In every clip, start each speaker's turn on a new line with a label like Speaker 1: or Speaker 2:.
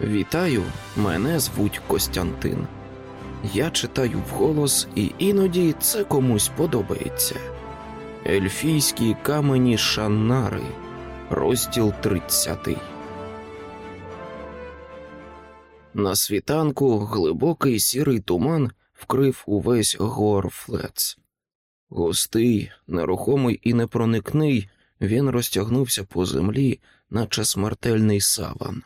Speaker 1: Вітаю, мене звуть Костянтин. Я читаю вголос, і іноді це комусь подобається. Ельфійські камені Шаннари, розділ 30. На світанку глибокий сірий туман вкрив увесь Горфлец. Густий, нерухомий і непроникний, він розтягнувся по землі, наче смертельний саван.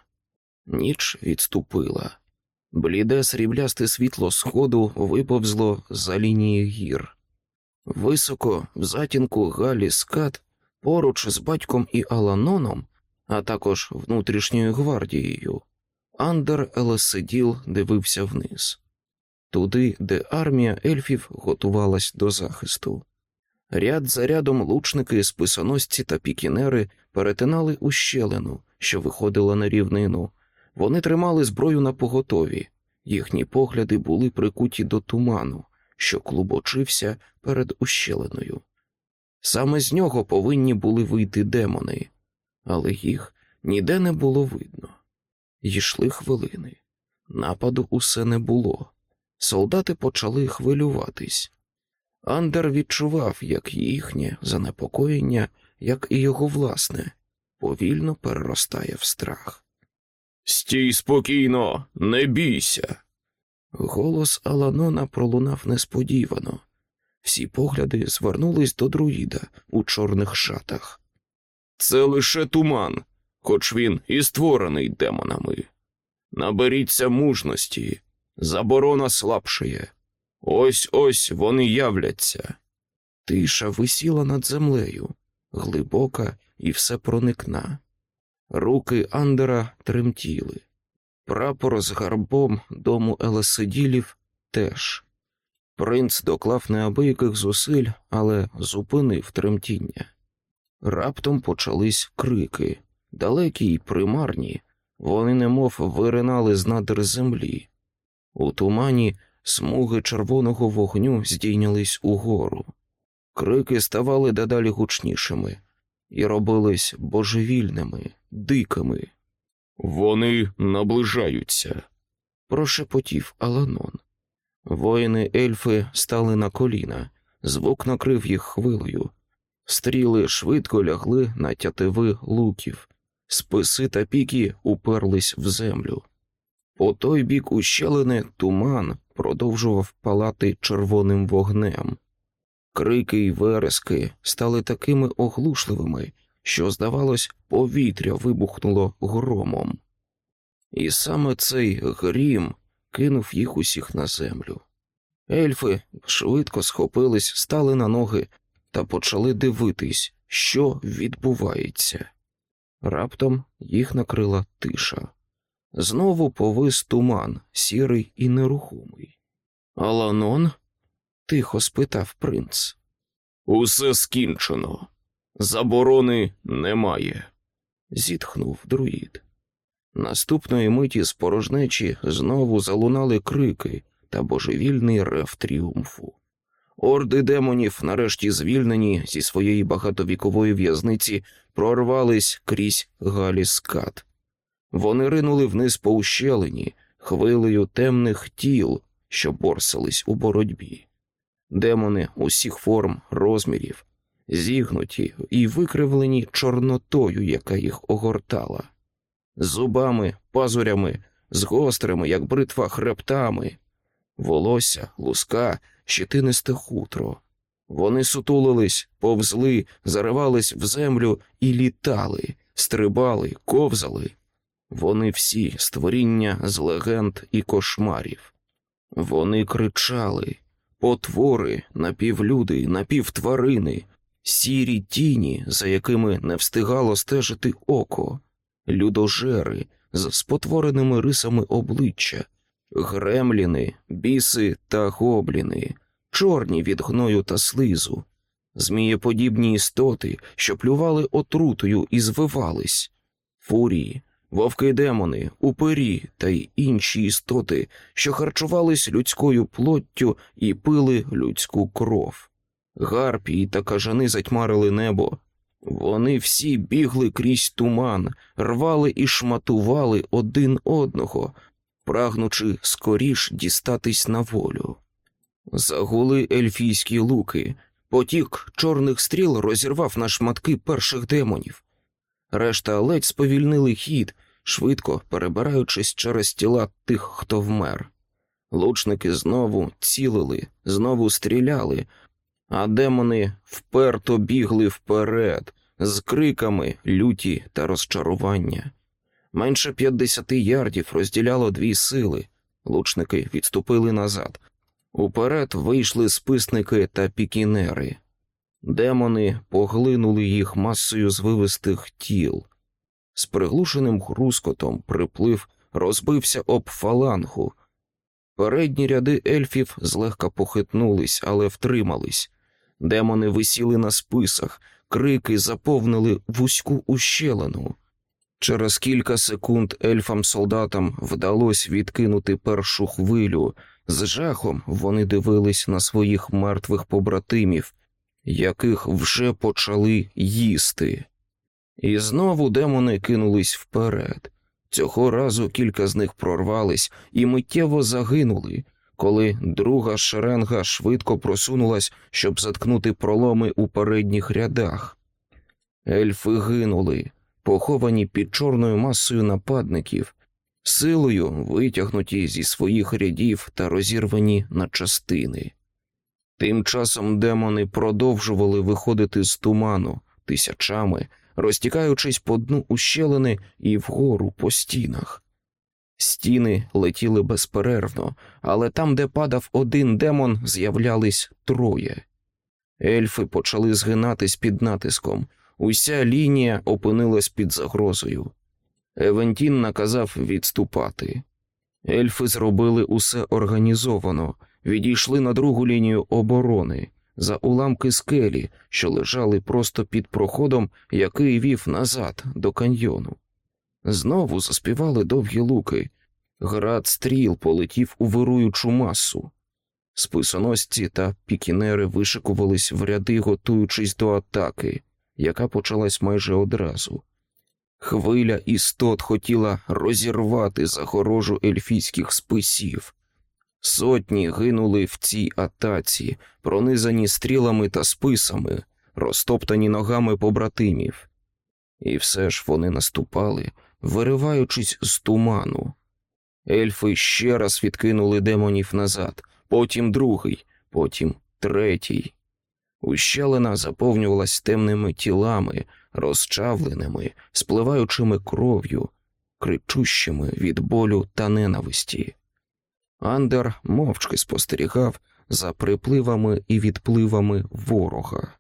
Speaker 1: Ніч відступила. Бліде сріблясте світло сходу виповзло за лінії гір. Високо, в затінку Галі Скат, поруч з батьком і Аланоном, а також внутрішньою гвардією, Андер Елесиділ дивився вниз, туди, де армія ельфів готувалась до захисту. Ряд за рядом лучники, списоносці та пікінери перетинали ущелину, що виходила на рівнину. Вони тримали зброю на поготові, їхні погляди були прикуті до туману, що клубочився перед ущелиною. Саме з нього повинні були вийти демони, але їх ніде не було видно. Йшли хвилини. Нападу усе не було. Солдати почали хвилюватись. Андер відчував, як їхнє занепокоєння, як і його власне, повільно переростає в страх.
Speaker 2: Стій спокійно, не бійся.
Speaker 1: Голос Аланона пролунав несподівано. Всі погляди звернулись до друїда у чорних шатах.
Speaker 2: Це лише туман, хоч він і створений демонами. Наберіться мужності, заборона слабшає. Ось ось вони являться.
Speaker 1: Тиша висіла над землею, глибока і всепроникна. Руки Андера тремтіли. Прапор з гарбом дому Елесиділів теж. Принц доклав неабияких зусиль, але зупинив тремтіння. Раптом почались крики, далекі й примарні, вони немов виринали з надр землі. У тумані смуги червоного вогню здійнялись угору. Крики ставали дедалі гучнішими і робились божевільними, дикими.
Speaker 2: Вони наближаються,
Speaker 1: прошепотів Аланон. Воїни ельфи стали на коліна, звук накрив їх хвилею. Стріли швидко лягли на тятиви луків, списи та піки уперлись в землю. По той бік ущелини туман продовжував палати червоним вогнем. Крики й верески стали такими оглушливими, що, здавалось, повітря вибухнуло громом. І саме цей грім кинув їх усіх на землю. Ельфи швидко схопились, стали на ноги та почали дивитись, що відбувається. Раптом їх накрила тиша. Знову повис туман, сірий і нерухомий. Аланон? Тихо спитав принц.
Speaker 2: Усе скінчено. Заборони немає.
Speaker 1: зітхнув друїд. Наступної миті з порожнечі знову залунали крики та божевільний рев тріумфу. Орди демонів, нарешті звільнені зі своєї багатовікової в'язниці, прорвались крізь галіскат. Вони ринули вниз по ущелині, хвилею темних тіл, що борсались у боротьбі. Демони усіх форм, розмірів, зігнуті і викривлені чорнотою, яка їх огортала, зубами, пазурями, з гострими, як бритва, хребтами, волосся, луска, щетинисте хутро. Вони сутулились, повзли, заривались в землю і літали, стрибали, ковзали. Вони всі створіння з легенд і кошмарів. Вони кричали, потвори, напівлюди, напівтварини, сірі тіні, за якими не встигало стежити око, людожери з спотвореними рисами обличчя, гремліни, біси та гобліни, чорні від гною та слизу, змієподібні істоти, що плювали отрутою і звивались, фурії, вовки демони, упирі та й інші істоти, що харчувались людською плоттю і пили людську кров. Гарпії та кажани затьмарили небо. Вони всі бігли крізь туман, рвали і шматували один одного, прагнучи скоріш дістатись на волю. Загули ельфійські луки, потік чорних стріл розірвав на шматки перших демонів. Решта ледь сповільнили хід, швидко перебираючись через тіла тих, хто вмер. Лучники знову цілили, знову стріляли, а демони вперто бігли вперед, з криками люті та розчарування. Менше п'ятдесяти ярдів розділяло дві сили. Лучники відступили назад. Уперед вийшли списники та пікінери. Демони поглинули їх масою звивистих тіл. З приглушеним хрускотом приплив розбився об фалангу. Передні ряди ельфів злегка похитнулись, але втримались. Демони висіли на списах, крики заповнили вузьку ущелину. Через кілька секунд ельфам-солдатам вдалося відкинути першу хвилю. З жахом вони дивились на своїх мертвих побратимів, яких вже почали їсти. І знову демони кинулись вперед. Цього разу кілька з них прорвались і миттєво загинули, коли друга шеренга швидко просунулась, щоб заткнути проломи у передніх рядах. Ельфи гинули, поховані під чорною масою нападників, силою витягнуті зі своїх рядів та розірвані на частини. Тим часом демони продовжували виходити з туману тисячами, розтікаючись по дну ущелини і вгору по стінах. Стіни летіли безперервно, але там, де падав один демон, з'являлись троє. Ельфи почали згинатись під натиском, уся лінія опинилась під загрозою. Евентін наказав відступати. Ельфи зробили усе організовано, відійшли на другу лінію оборони за уламки скелі, що лежали просто під проходом, який вів назад до каньйону. Знову заспівали довгі луки, град стріл полетів у вируючу масу. Списоносці та пікінери вишикувались в ряди, готуючись до атаки, яка почалась майже одразу. Хвиля істот хотіла розірвати загорожу ельфійських списів. Сотні гинули в цій атаці, пронизані стрілами та списами, розтоптані ногами побратимів. І все ж вони наступали, вириваючись з туману. Ельфи ще раз відкинули демонів назад, потім другий, потім третій. Ущелина заповнювалась темними тілами, розчавленими, спливаючими кров'ю, кричущими від болю та ненависті. Андер мовчки спостерігав за припливами і відпливами ворога.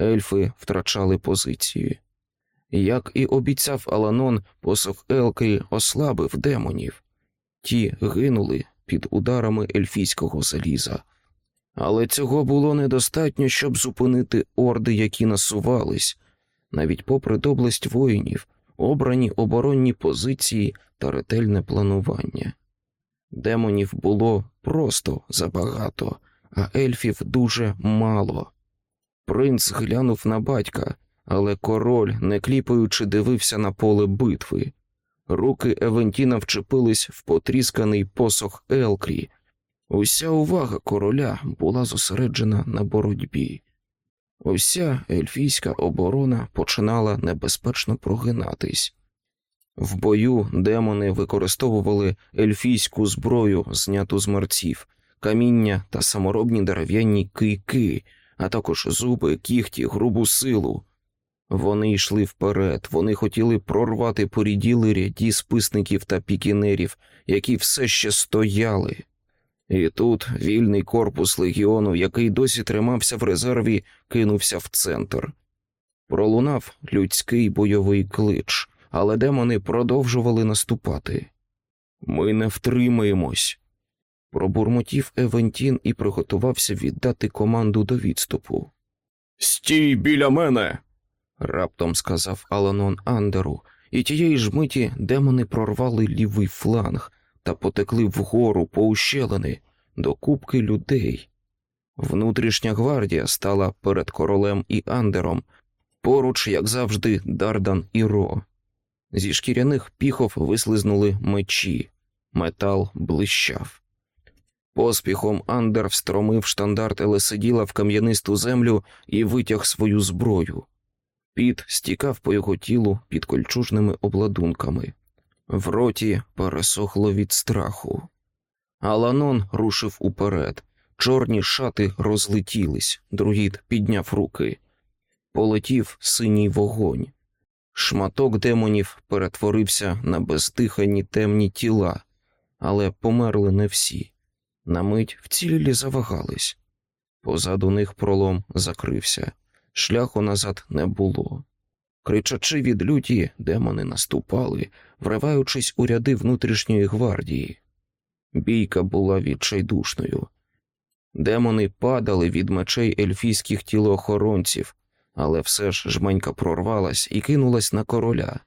Speaker 1: Ельфи втрачали позиції. Як і обіцяв Аланон, посох Елки ослабив демонів. Ті гинули під ударами ельфійського заліза. Але цього було недостатньо, щоб зупинити орди, які насувались, навіть попри доблесть воїнів, обрані оборонні позиції та ретельне планування. Демонів було просто забагато, а ельфів дуже мало. Принц глянув на батька, але король, не кліпаючи, дивився на поле битви. Руки Евентіна вчепились в потрісканий посох Елкрі. Уся увага короля була зосереджена на боротьбі. Уся ельфійська оборона починала небезпечно прогинатись. В бою демони використовували ельфійську зброю, зняту з мерців, каміння та саморобні дерев'яні кийки, а також зуби, кіхті, грубу силу. Вони йшли вперед, вони хотіли прорвати поріділи ряді списників та пікінерів, які все ще стояли. І тут вільний корпус легіону, який досі тримався в резерві, кинувся в центр. Пролунав людський бойовий клич, але демони продовжували наступати. Ми не втримаємось. Пробурмотів Евентін і приготувався віддати команду до відступу.
Speaker 2: Стій біля мене.
Speaker 1: раптом сказав Аланон Андеру, і тієї ж миті демони прорвали лівий фланг та потекли вгору по ущелини до кубки людей. Внутрішня гвардія стала перед королем і Андером, Поруч, як завжди, Дардан і Ро. Зі шкіряних піхов вислизнули мечі, метал блищав. Поспіхом Андер встромив штандарт Елесиділа в кам'янисту землю і витяг свою зброю. Піт стікав по його тілу під кольчужними обладунками. В роті пересохло від страху. Аланон рушив уперед. Чорні шати розлетілись, другід підняв руки. Полетів синій вогонь. Шматок демонів перетворився на бездихані темні тіла, але померли не всі. На мить вцілілі завагались. Позаду них пролом закрився, шляху назад не було. Кричачи від люті, демони наступали, вриваючись у ряди внутрішньої гвардії. Бійка була відчайдушною. Демони падали від мечей ельфійських тілоохоронців, але все ж жменька прорвалась і кинулась на короля.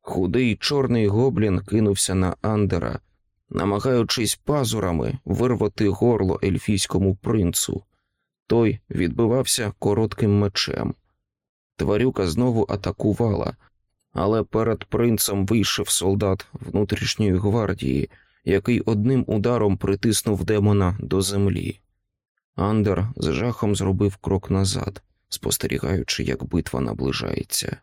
Speaker 1: Худий чорний гоблін кинувся на Андера, намагаючись пазурами вирвати горло ельфійському принцу. Той відбивався коротким мечем. Тварюка знову атакувала, але перед принцем вийшов солдат внутрішньої гвардії, який одним ударом притиснув демона до землі. Андер з жахом зробив крок назад, спостерігаючи, як битва наближається.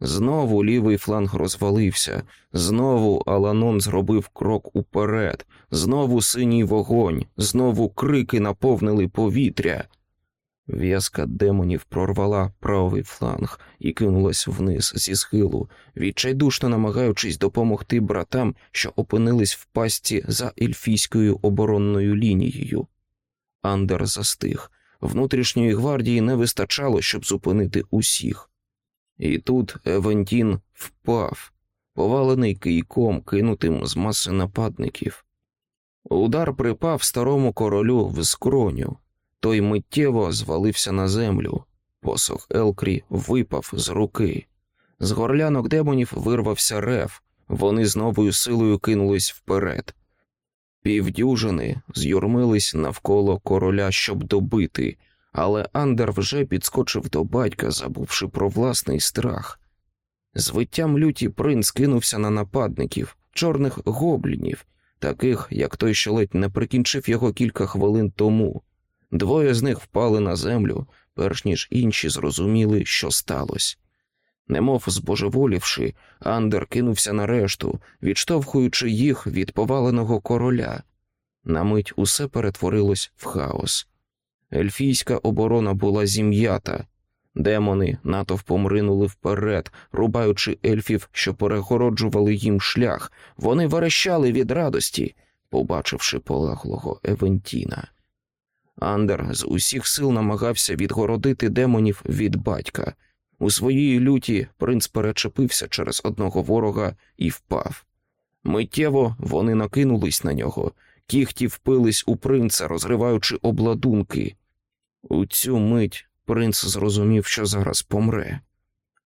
Speaker 1: Знову лівий фланг розвалився, знову Аланон зробив крок уперед, знову синій вогонь, знову крики наповнили повітря. В'язка демонів прорвала правий фланг і кинулась вниз зі схилу, відчайдушно намагаючись допомогти братам, що опинились в пастці за ельфійською оборонною лінією. Андер застиг. Внутрішньої гвардії не вистачало, щоб зупинити усіх. І тут Евентін впав, повалений кийком, кинутим з маси нападників. Удар припав старому королю в скроню. Той миттєво звалився на землю. Посох Елкрі випав з руки. З горлянок демонів вирвався рев, вони з новою силою кинулись вперед. Півдюжини з'юрмились навколо короля, щоб добити, але Андер вже підскочив до батька, забувши про власний страх. З виттям люті принц кинувся на нападників, чорних гоблінів, таких, як той, що ледь не прикінчив його кілька хвилин тому. Двоє з них впали на землю, перш ніж інші зрозуміли, що сталося. Немов збожеволівши, Андер кинувся на решту, відштовхуючи їх від поваленого короля. На мить усе перетворилось в хаос. Ельфійська оборона була зім'ята. Демони натовпом ринули вперед, рубаючи ельфів, що перегороджували їм шлях. Вони верещали від радості, побачивши полеглого Евентіна. Андер з усіх сил намагався відгородити демонів від батька. У своїй люті принц перечепився через одного ворога і впав. Миттєво вони накинулись на нього, кіхті впились у принца, розриваючи обладунки. У цю мить принц зрозумів, що зараз помре.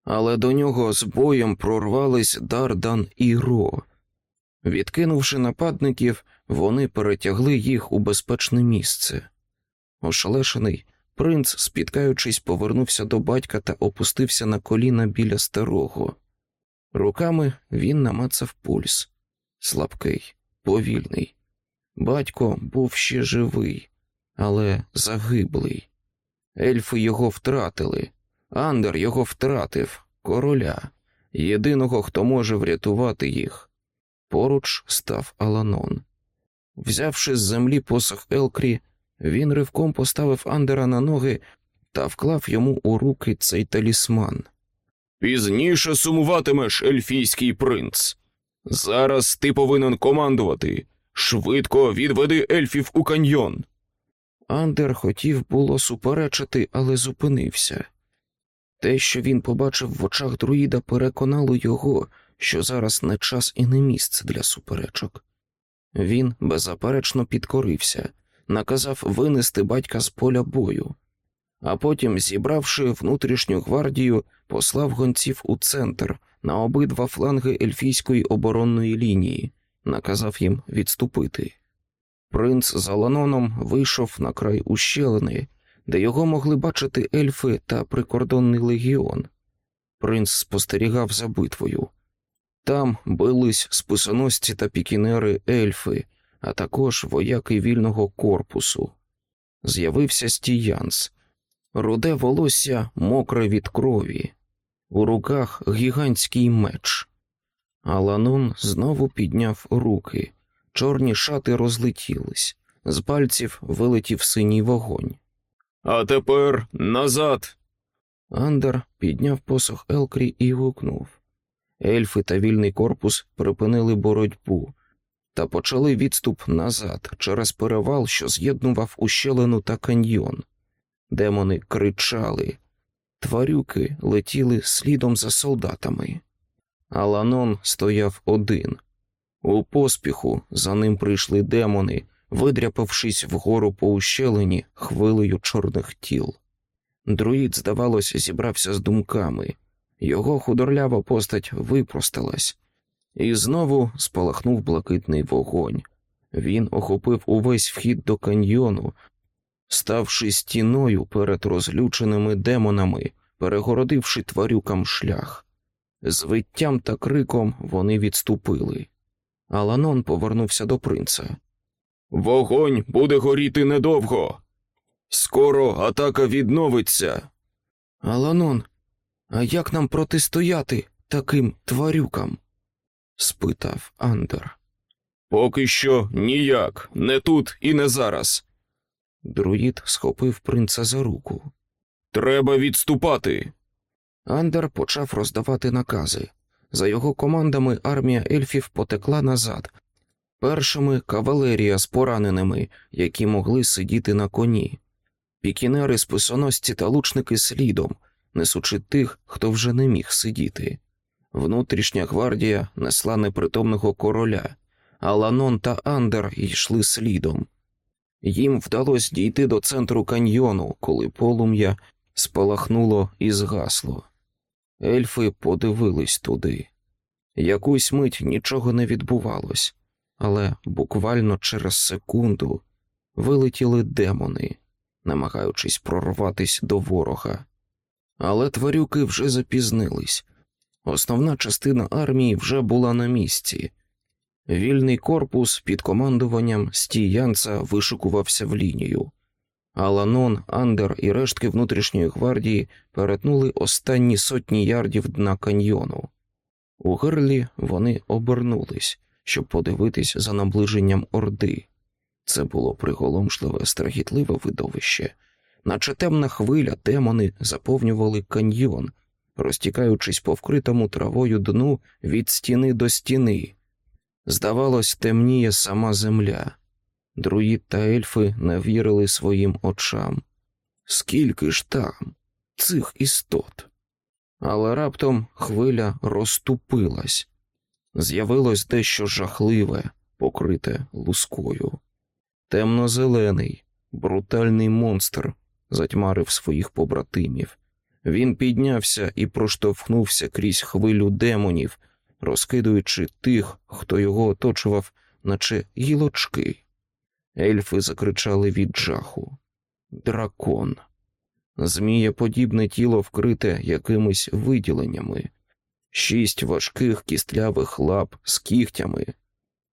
Speaker 1: Але до нього з боєм прорвались Дардан і Ро. Відкинувши нападників, вони перетягли їх у безпечне місце. Ошелешений, принц, спіткаючись, повернувся до батька та опустився на коліна біля старого. Руками він намацав пульс слабкий, повільний. Батько був ще живий, але загиблий. Ельфи його втратили, Андер його втратив, короля, єдиного, хто може врятувати їх. Поруч став Аланон. Взявши з землі посох Елкрі, він ривком поставив Андера на ноги та вклав йому у руки цей талісман.
Speaker 2: Пізніше сумуватимеш, ельфійський принц. Зараз ти повинен командувати. Швидко відведи ельфів у каньйон.
Speaker 1: Андер хотів було суперечити, але зупинився. Те, що він побачив в очах друїда, переконало його, що зараз не час і не місце для суперечок. Він беззаперечно підкорився, наказав винести батька з поля бою, а потім, зібравши внутрішню гвардію, послав гонців у центр на обидва фланги ельфійської оборонної лінії, наказав їм відступити. Принц з Аланоном вийшов на край ущелини, де його могли бачити ельфи та прикордонний легіон. Принц спостерігав за битвою. Там бились списоносці та пікінери ельфи, а також вояки вільного корпусу. З'явився стіянс, руде волосся мокре від крові, у руках гігантський меч. Аланон знову підняв руки, чорні шати розлетілись, з пальців вилетів синій вогонь.
Speaker 2: А тепер назад.
Speaker 1: Андер підняв посох Елкрі і гукнув. Ельфи та вільний корпус припинили боротьбу та почали відступ назад через перевал, що з'єднував ущелину та каньйон. Демони кричали, тварюки летіли слідом за солдатами. Аланон стояв один. У поспіху за ним прийшли демони, видряпавшись вгору по ущелині хвилею чорних тіл. Друїд, здавалось, зібрався з думками. Його худорлява постать випросталась, і знову спалахнув блакитний вогонь. Він охопив увесь вхід до каньйону, ставши стіною перед розлюченими демонами, перегородивши тварюкам шлях. З виттям та криком вони відступили. Аланон повернувся до принца.
Speaker 2: Вогонь буде горіти недовго. Скоро атака відновиться.
Speaker 1: Аланон, а як нам протистояти таким тварюкам? Спитав Андер.
Speaker 2: Поки що ніяк, не тут і не зараз.
Speaker 1: Друїд схопив принца за руку.
Speaker 2: Треба відступати.
Speaker 1: Андер почав роздавати накази. За його командами армія ельфів потекла назад. Першими кавалерія з пораненими, які могли сидіти на коні. Пікінери, списоносці та лучники слідом, несучи тих, хто вже не міг сидіти. Внутрішня гвардія несла непритомного короля, а Ланон та Андер йшли слідом. Їм вдалося дійти до центру каньйону, коли полум'я спалахнуло і згасло. Ельфи подивились туди. Якусь мить нічого не відбувалось, але буквально через секунду вилетіли демони, намагаючись прорватись до ворога. Але тварюки вже запізнились. Основна частина армії вже була на місці. Вільний корпус під командуванням стіянца вишикувався в лінію. Аланон, Андер і рештки внутрішньої гвардії перетнули останні сотні ярдів дна каньйону. У гирлі вони обернулись, щоб подивитись за наближенням орди. Це було приголомшливе, страхітливе видовище, наче темна хвиля демони заповнювали каньйон, розтікаючись по вкритому травою дну від стіни до стіни. Здавалось, темніє сама земля. Друїд та ельфи не вірили своїм очам. Скільки ж там цих істот? Але раптом хвиля розступилась, з'явилось дещо жахливе, покрите лускою. Темно-зелений, брутальний монстр затьмарив своїх побратимів. Він піднявся і проштовхнувся крізь хвилю демонів, розкидуючи тих, хто його оточував, наче гілочки. Ельфи закричали від жаху. Дракон. Змієподібне тіло вкрите якимись виділеннями, шість важких кістлявих лап з кігтями.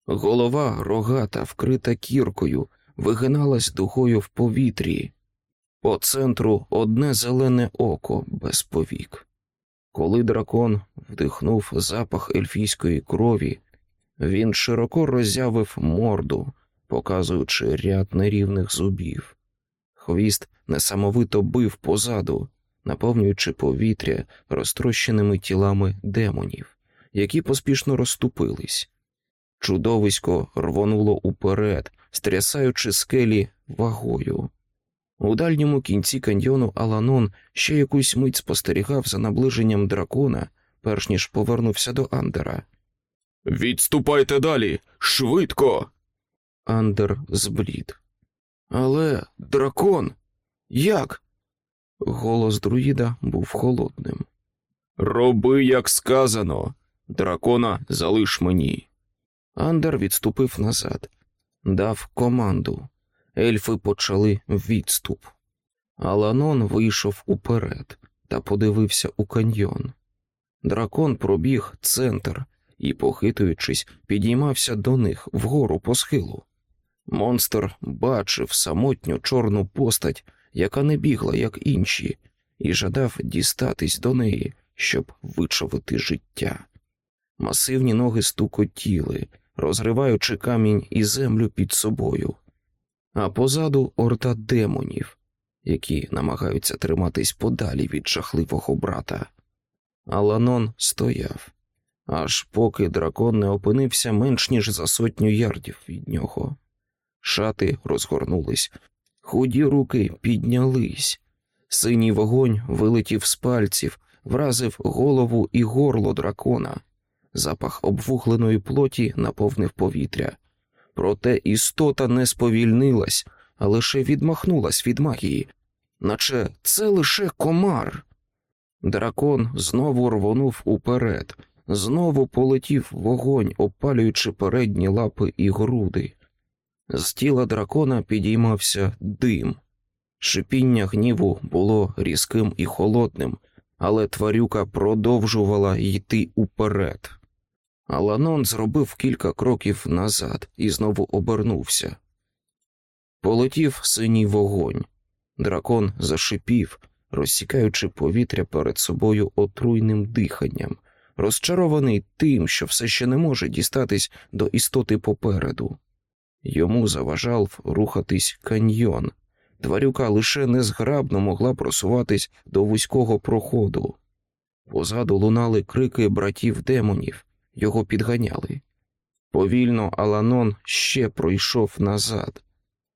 Speaker 1: Голова рогата, вкрита кіркою, вигиналась дугою в повітрі. По центру одне зелене око без повік. Коли дракон вдихнув запах ельфійської крові, він широко роззявив морду, показуючи ряд нерівних зубів. Хвіст несамовито бив позаду, наповнюючи повітря розтрощеними тілами демонів, які поспішно розступились. Чудовисько рвонуло уперед, стрясаючи скелі вагою. У дальньому кінці каньйону Аланон ще якусь мить спостерігав за наближенням дракона, перш ніж повернувся до Андера.
Speaker 2: Відступайте далі, швидко.
Speaker 1: Андер зблід. Але дракон. Як? Голос друїда був холодним.
Speaker 2: Роби, як сказано. Дракона залиш мені.
Speaker 1: Андер відступив назад, дав команду. Ельфи почали відступ. Аланон вийшов уперед та подивився у каньйон. Дракон пробіг центр і, похитуючись, підіймався до них вгору по схилу. Монстр бачив самотню чорну постать, яка не бігла, як інші, і жадав дістатись до неї, щоб вичавити життя. Масивні ноги стукотіли, розриваючи камінь і землю під собою, а позаду орда демонів, які намагаються триматись подалі від жахливого брата. Аланон стояв, аж поки дракон не опинився менш ніж за сотню ярдів від нього. Шати розгорнулись, худі руки піднялись, синій вогонь вилетів з пальців, вразив голову і горло дракона. Запах обвугленої плоті наповнив повітря. Проте істота не сповільнилась, а лише відмахнулась від магії, наче це лише комар. Дракон знову рвонув уперед, знову полетів вогонь, опалюючи передні лапи і груди. З тіла дракона підіймався дим. Шипіння гніву було різким і холодним, але тварюка продовжувала йти уперед. Аланон зробив кілька кроків назад і знову обернувся. Полетів синій вогонь. Дракон зашипів, розсікаючи повітря перед собою отруйним диханням, розчарований тим, що все ще не може дістатись до істоти попереду. Йому заважав рухатись каньйон. Тварюка лише незграбно могла просуватись до вузького проходу. Позаду лунали крики братів демонів, його підганяли. Повільно Аланон ще пройшов назад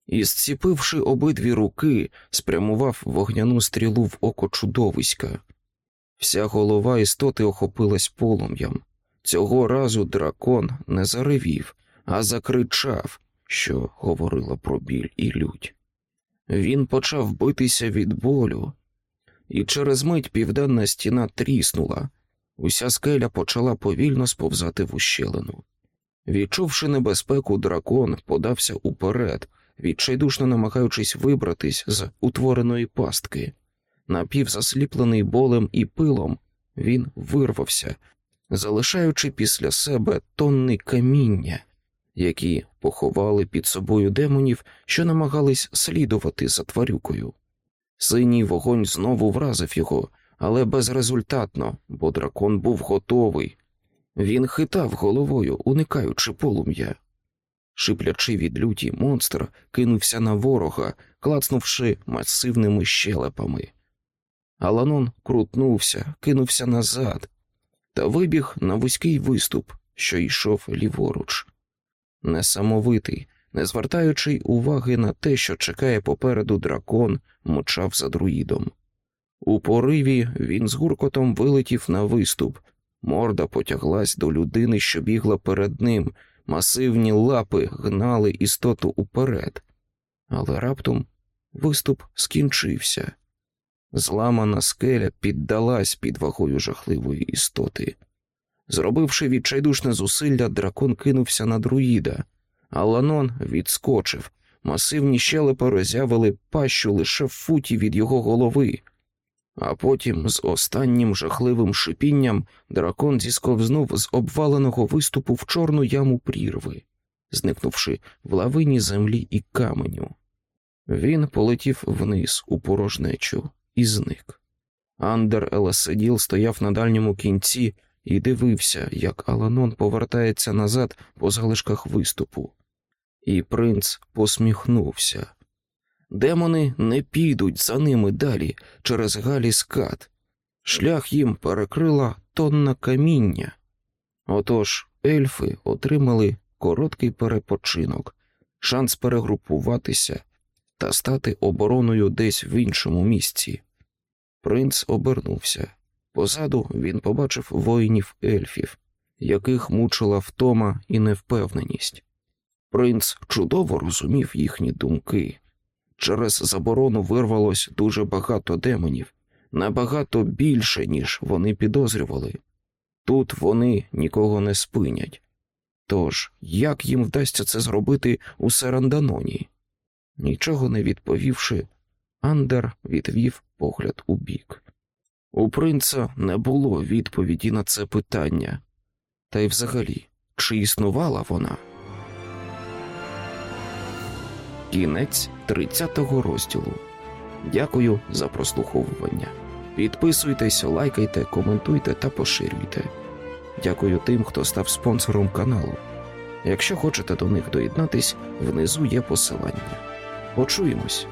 Speaker 1: і, зціпивши обидві руки, спрямував вогняну стрілу в око чудовиська. Вся голова істоти охопилась полум'ям. Цього разу дракон не заревів, а закричав, що говорило про біль і лють. Він почав битися від болю, і через мить південна стіна тріснула, уся скеля почала повільно сповзати в ущелину. Відчувши небезпеку, дракон подався уперед, відчайдушно намагаючись вибратись з утвореної пастки. Напівзасліплений болем і пилом, він вирвався, залишаючи після себе тонни каміння, які поховали під собою демонів, що намагались слідувати за тварюкою. Синій вогонь знову вразив його, але безрезультатно, бо дракон був готовий. Він хитав головою, уникаючи полум'я. Шиплячи від люті, монстр кинувся на ворога, клацнувши масивними щелепами. Аланон крутнувся, кинувся назад та вибіг на вузький виступ, що йшов ліворуч. Несамовитий, не звертаючи уваги на те, що чекає попереду дракон, мчав за друїдом. У пориві він з гуркотом вилетів на виступ, морда потяглась до людини, що бігла перед ним, масивні лапи гнали істоту уперед, але раптом виступ скінчився. Зламана скеля піддалась під вагою жахливої істоти. Зробивши відчайдушне зусилля, дракон кинувся на друїда, а Ланон відскочив. Масивні щелепи роззявили пащу лише в футі від його голови, а потім з останнім жахливим шипінням дракон зісковзнув з обваленого виступу в чорну яму прірви, зникнувши в лавині землі і каменю. Він полетів вниз у порожнечу і зник. Андер Елеседіл стояв на дальньому кінці і дивився, як Аланон повертається назад по залишках виступу. І принц посміхнувся. Демони не підуть за ними далі через галі скат. Шлях їм перекрила тонна каміння. Отож ельфи отримали короткий перепочинок, шанс перегрупуватися та стати обороною десь в іншому місці. Принц обернувся. Позаду він побачив воїнів ельфів, яких мучила втома і невпевненість. Принц чудово розумів їхні думки. Через заборону вирвалось дуже багато демонів, набагато більше, ніж вони підозрювали. Тут вони нікого не спинять. Тож, як їм вдасться це зробити у Серанданоні? Нічого не відповівши, Андер відвів погляд у бік. У принца не було відповіді на це питання. Та й взагалі, чи існувала вона? Кінець 30-го розділу. Дякую за прослуховування. Підписуйтесь, лайкайте, коментуйте та поширюйте. Дякую тим, хто став спонсором каналу. Якщо хочете до них доєднатись, внизу є посилання. Почуємось.